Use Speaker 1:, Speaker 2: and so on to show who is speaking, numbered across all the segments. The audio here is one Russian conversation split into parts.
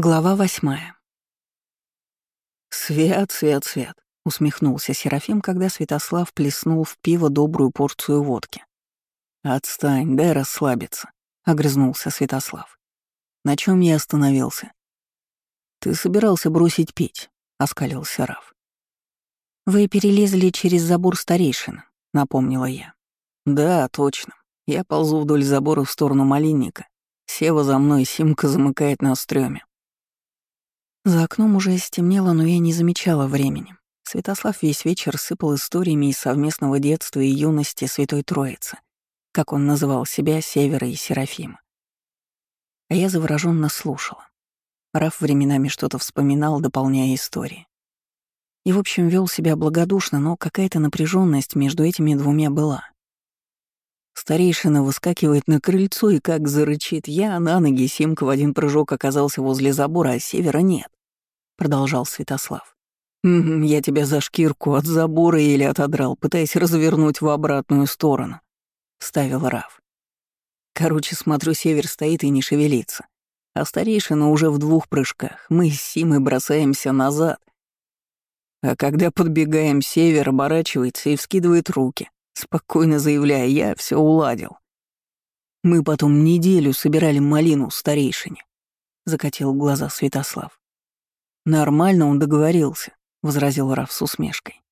Speaker 1: Глава восьмая. «Свят, свят, свят», — усмехнулся Серафим, когда Святослав плеснул в пиво добрую порцию водки. «Отстань, дай расслабиться», — огрызнулся Святослав. «На чем я остановился?» «Ты собирался бросить пить», — оскалился Раф. «Вы перелезли через забор старейшин», — напомнила я. «Да, точно. Я ползу вдоль забора в сторону малинника. Сева за мной, Симка замыкает на стреме. За окном уже стемнело, но я не замечала времени. Святослав весь вечер сыпал историями из совместного детства и юности Святой Троицы, как он называл себя, Севера и Серафима. А я завороженно слушала. Раф временами что-то вспоминал, дополняя истории. И, в общем, вел себя благодушно, но какая-то напряженность между этими двумя была. Старейшина выскакивает на крыльцо и как зарычит. Я на ноги, Симка в один прыжок оказался возле забора, а Севера нет продолжал Святослав. «Я тебя за шкирку от забора или отодрал, пытаясь развернуть в обратную сторону», — ставил Раф. Короче, смотрю, север стоит и не шевелится. А старейшина уже в двух прыжках. Мы с Симой бросаемся назад. А когда подбегаем, север оборачивается и вскидывает руки, спокойно заявляя, я все уладил. Мы потом неделю собирали малину старейшине. Закатил глаза Святослав. «Нормально он договорился», — возразил Раф с усмешкой.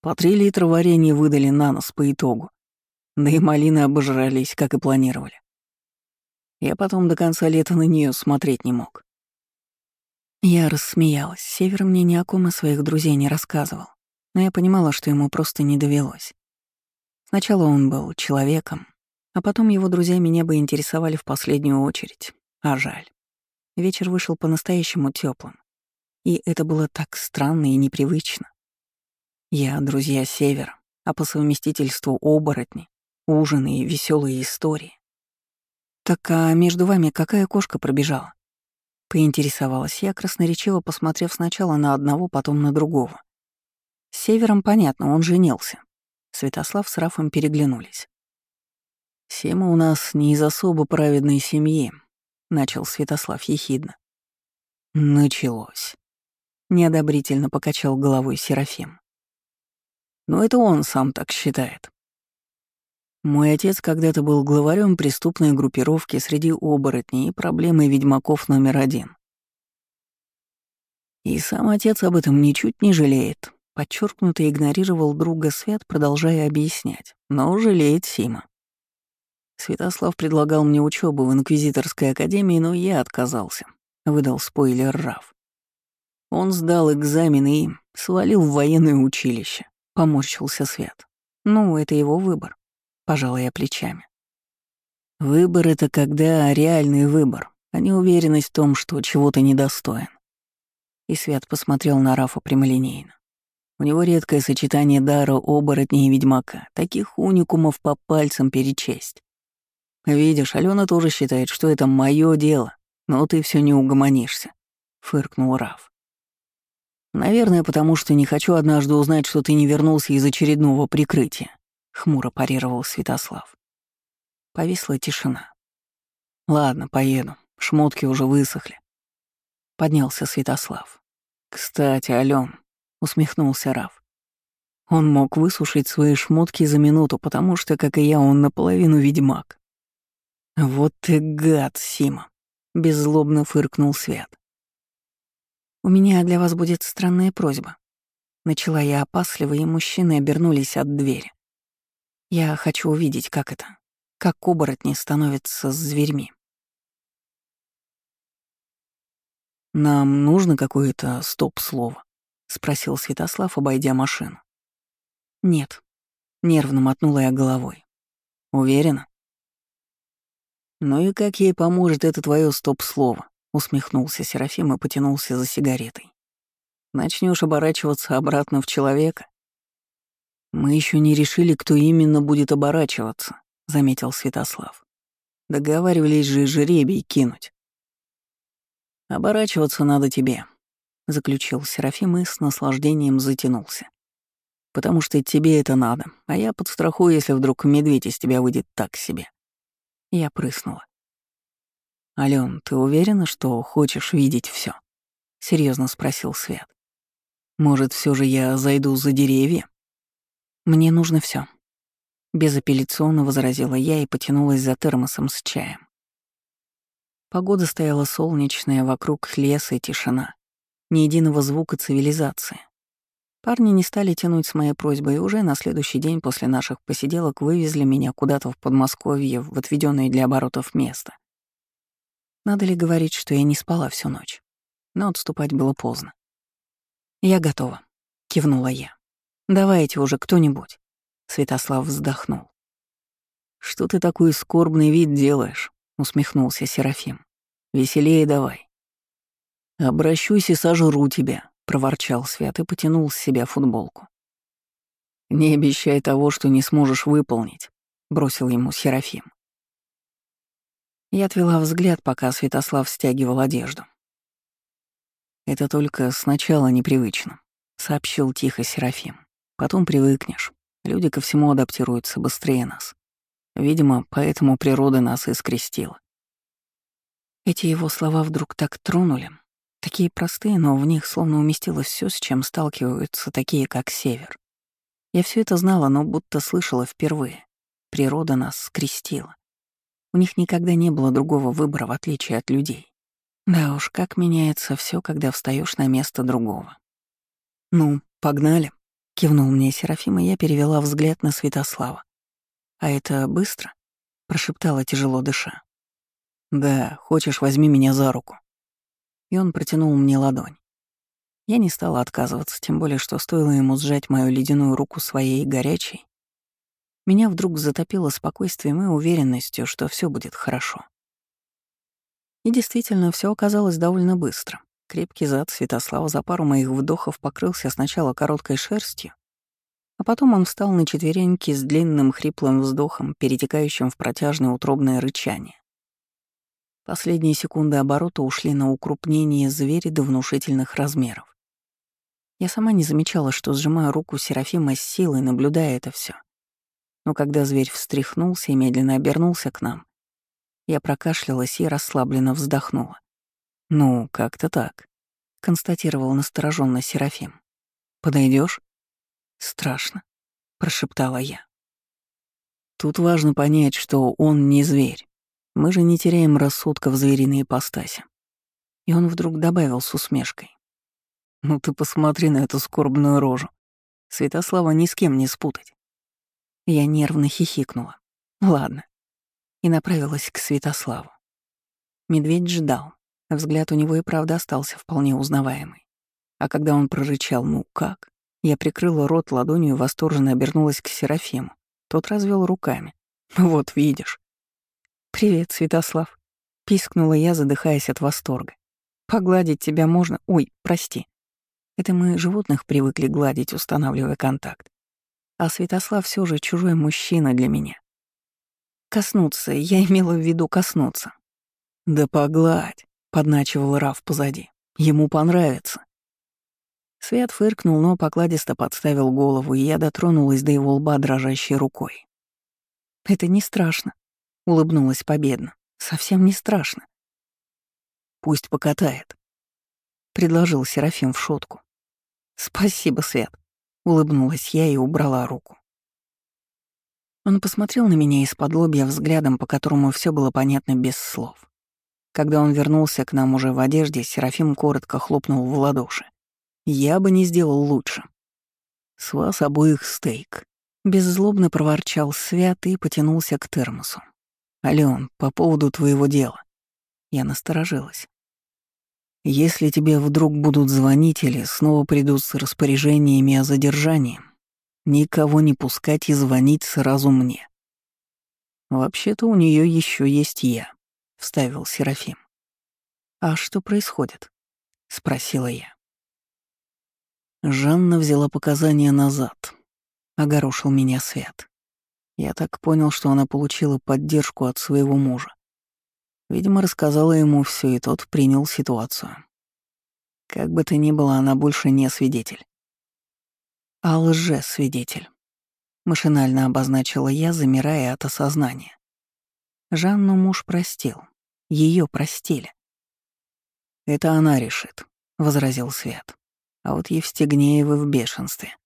Speaker 1: «По три литра варенья выдали на нос по итогу. Да и малины обожрались, как и планировали. Я потом до конца лета на нее смотреть не мог». Я рассмеялась. Север мне ни о ком из своих друзей не рассказывал, но я понимала, что ему просто не довелось. Сначала он был человеком, а потом его друзья меня бы интересовали в последнюю очередь. А жаль. Вечер вышел по-настоящему теплым. И это было так странно и непривычно. Я друзья Севера, а по совместительству оборотни, ужины и веселые истории. «Так а между вами какая кошка пробежала?» Поинтересовалась я, красноречиво посмотрев сначала на одного, потом на другого. С Севером понятно, он женился. Святослав с Рафом переглянулись. «Сема у нас не из особо праведной семьи», — начал Святослав ехидно. Началось. Неодобрительно покачал головой Серафим. Но это он сам так считает. Мой отец когда-то был главарем преступной группировки среди оборотней и проблемой ведьмаков номер один. И сам отец об этом ничуть не жалеет. Подчеркнуто игнорировал друга Свят, продолжая объяснять. Но жалеет Сима. Святослав предлагал мне учебу в Инквизиторской академии, но я отказался. Выдал спойлер Раф. Он сдал экзамен и свалил в военное училище. Поморщился Свят. Ну, это его выбор. Пожалуй, я плечами. Выбор — это когда реальный выбор, а не уверенность в том, что чего-то недостоин. И Свят посмотрел на Рафа прямолинейно. У него редкое сочетание дара оборотня и ведьмака, таких уникумов по пальцам перечесть. Видишь, Алена тоже считает, что это мое дело, но ты все не угомонишься, фыркнул Раф. «Наверное, потому что не хочу однажды узнать, что ты не вернулся из очередного прикрытия», — хмуро парировал Святослав. Повисла тишина. «Ладно, поеду. Шмотки уже высохли». Поднялся Святослав. «Кстати, Алён», — усмехнулся Раф. Он мог высушить свои шмотки за минуту, потому что, как и я, он наполовину ведьмак. «Вот ты гад, Сима!» — беззлобно фыркнул Свят. «У меня для вас будет странная просьба». Начала я опасливо, и мужчины обернулись от двери. «Я хочу увидеть, как это, как оборотни становятся зверьми». «Нам нужно какое-то стоп-слово?» — спросил Святослав, обойдя машину. «Нет», — нервно мотнула я головой. «Уверена?» «Ну и как ей поможет это твое стоп-слово?» Усмехнулся Серафим и потянулся за сигаретой. Начнешь оборачиваться обратно в человека? Мы еще не решили, кто именно будет оборачиваться, заметил Святослав. Договаривались же жеребий кинуть. Оборачиваться надо тебе, заключил Серафим и с наслаждением затянулся. Потому что тебе это надо, а я подстрахую, если вдруг медведь из тебя выйдет так себе. Я прыснула. Ален, ты уверена, что хочешь видеть все? серьезно спросил Свет. Может, все же я зайду за деревья? Мне нужно все. Безапелляционно возразила я и потянулась за термосом с чаем. Погода стояла солнечная, вокруг леса и тишина. Ни единого звука цивилизации. Парни не стали тянуть с моей просьбой, и уже на следующий день после наших посиделок вывезли меня куда-то в Подмосковье, в отведенное для оборотов место. Надо ли говорить, что я не спала всю ночь? Но отступать было поздно. «Я готова», — кивнула я. «Давайте уже кто-нибудь». Святослав вздохнул. «Что ты такой скорбный вид делаешь?» — усмехнулся Серафим. «Веселее давай». «Обращусь и сожру тебя», — проворчал Свят и потянул с себя футболку. «Не обещай того, что не сможешь выполнить», — бросил ему Серафим. Я отвела взгляд, пока Святослав стягивал одежду. «Это только сначала непривычно», — сообщил тихо Серафим. «Потом привыкнешь. Люди ко всему адаптируются быстрее нас. Видимо, поэтому природа нас и скрестила». Эти его слова вдруг так тронули. Такие простые, но в них словно уместилось все, с чем сталкиваются такие, как Север. Я все это знала, но будто слышала впервые. Природа нас скрестила. У них никогда не было другого выбора, в отличие от людей. Да уж, как меняется все, когда встаешь на место другого. «Ну, погнали», — кивнул мне Серафим, и я перевела взгляд на Святослава. «А это быстро?» — прошептала, тяжело дыша. «Да, хочешь, возьми меня за руку». И он протянул мне ладонь. Я не стала отказываться, тем более, что стоило ему сжать мою ледяную руку своей горячей. Меня вдруг затопило спокойствием и уверенностью, что все будет хорошо. И действительно, все оказалось довольно быстро. Крепкий зад Святослава за пару моих вдохов покрылся сначала короткой шерстью, а потом он встал на четвереньки с длинным хриплым вздохом, перетекающим в протяжное утробное рычание. Последние секунды оборота ушли на укрупнение зверя до внушительных размеров. Я сама не замечала, что сжимаю руку Серафима с силой, наблюдая это все. Но когда зверь встряхнулся и медленно обернулся к нам, я прокашлялась и расслабленно вздохнула. «Ну, как-то так», — констатировал настороженно Серафим. Подойдешь? «Страшно», — прошептала я. «Тут важно понять, что он не зверь. Мы же не теряем рассудка в звериной ипостаси». И он вдруг добавил с усмешкой. «Ну ты посмотри на эту скорбную рожу. Святослава ни с кем не спутать». Я нервно хихикнула. «Ладно, и направилась к Святославу. Медведь ждал. Взгляд у него и правда остался вполне узнаваемый. А когда он прорычал «ну как?», я прикрыла рот ладонью и восторженно обернулась к Серафиму. Тот развел руками. «Вот видишь». «Привет, Святослав», — пискнула я, задыхаясь от восторга. «Погладить тебя можно? Ой, прости». Это мы животных привыкли гладить, устанавливая контакт. А Святослав все же чужой мужчина для меня. Коснуться, я имела в виду коснуться. Да погладь, подначивал Раф позади. Ему понравится. Свят фыркнул, но покладисто подставил голову, и я дотронулась до его лба дрожащей рукой. «Это не страшно», — улыбнулась победно. «Совсем не страшно». «Пусть покатает», — предложил Серафим в шутку. «Спасибо, Свят», — улыбнулась я и убрала руку. Он посмотрел на меня из-под лобья взглядом, по которому все было понятно без слов. Когда он вернулся к нам уже в одежде, Серафим коротко хлопнул в ладоши. «Я бы не сделал лучше». «С вас обоих стейк», — беззлобно проворчал Свят и потянулся к термосу. «Алён, по поводу твоего дела». Я насторожилась. «Если тебе вдруг будут звонить или снова придут с распоряжениями о задержании, Никого не пускать и звонить сразу мне. Вообще-то у нее еще есть я, вставил Серафим. А что происходит? спросила я. Жанна взяла показания назад. Огорошил меня Свят. Я так понял, что она получила поддержку от своего мужа. Видимо, рассказала ему все, и тот принял ситуацию. Как бы то ни было, она больше не свидетель а лже-свидетель. Машинально обозначила я, замирая от осознания. Жанну муж простил. ее простили. «Это она решит», — возразил Свят. «А вот Евстигнеевы в бешенстве».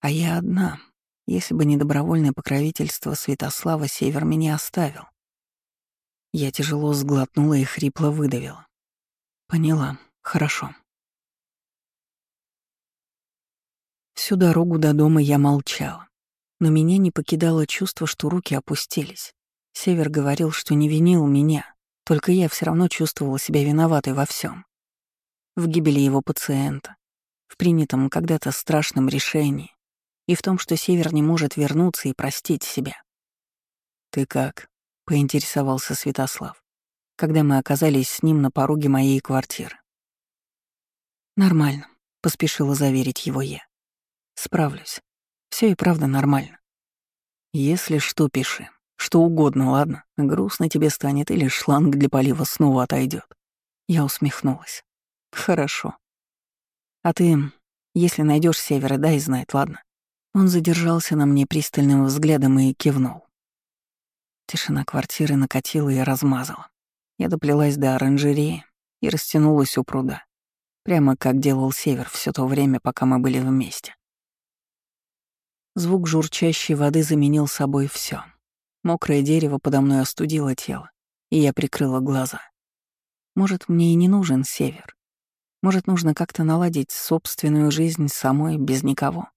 Speaker 1: «А я одна. Если бы не добровольное покровительство Святослава, Север меня оставил». Я тяжело сглотнула и хрипло выдавила. «Поняла. Хорошо». Всю дорогу до дома я молчала, но меня не покидало чувство, что руки опустились. Север говорил, что не винил меня, только я все равно чувствовала себя виноватой во всем. В гибели его пациента, в принятом когда-то страшном решении и в том, что Север не может вернуться и простить себя. «Ты как?» — поинтересовался Святослав, когда мы оказались с ним на пороге моей квартиры. «Нормально», — поспешила заверить его я. «Справлюсь. Все и правда нормально. Если что, пиши. Что угодно, ладно? Грустно тебе станет или шланг для полива снова отойдет. Я усмехнулась. Хорошо. А ты, если найдешь севера, дай знать, ладно? Он задержался на мне пристальным взглядом и кивнул. Тишина квартиры накатила и размазала. Я доплелась до оранжереи и растянулась у пруда, прямо как делал Север все то время, пока мы были вместе. Звук журчащей воды заменил собой все. Мокрое дерево подо мной остудило тело, и я прикрыла глаза. Может, мне и не нужен север. Может, нужно как-то наладить собственную жизнь самой, без никого.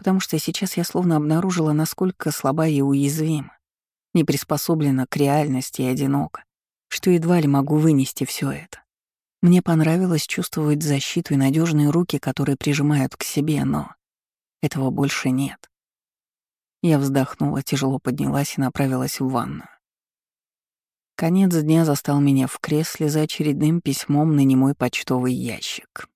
Speaker 1: Потому что сейчас я словно обнаружила, насколько слаба и уязвима, не приспособлена к реальности и одинока, что едва ли могу вынести все это. Мне понравилось чувствовать защиту и надежные руки, которые прижимают к себе, но этого больше нет. Я вздохнула, тяжело поднялась и направилась в ванную. Конец дня застал меня в кресле за очередным письмом на немой почтовый ящик.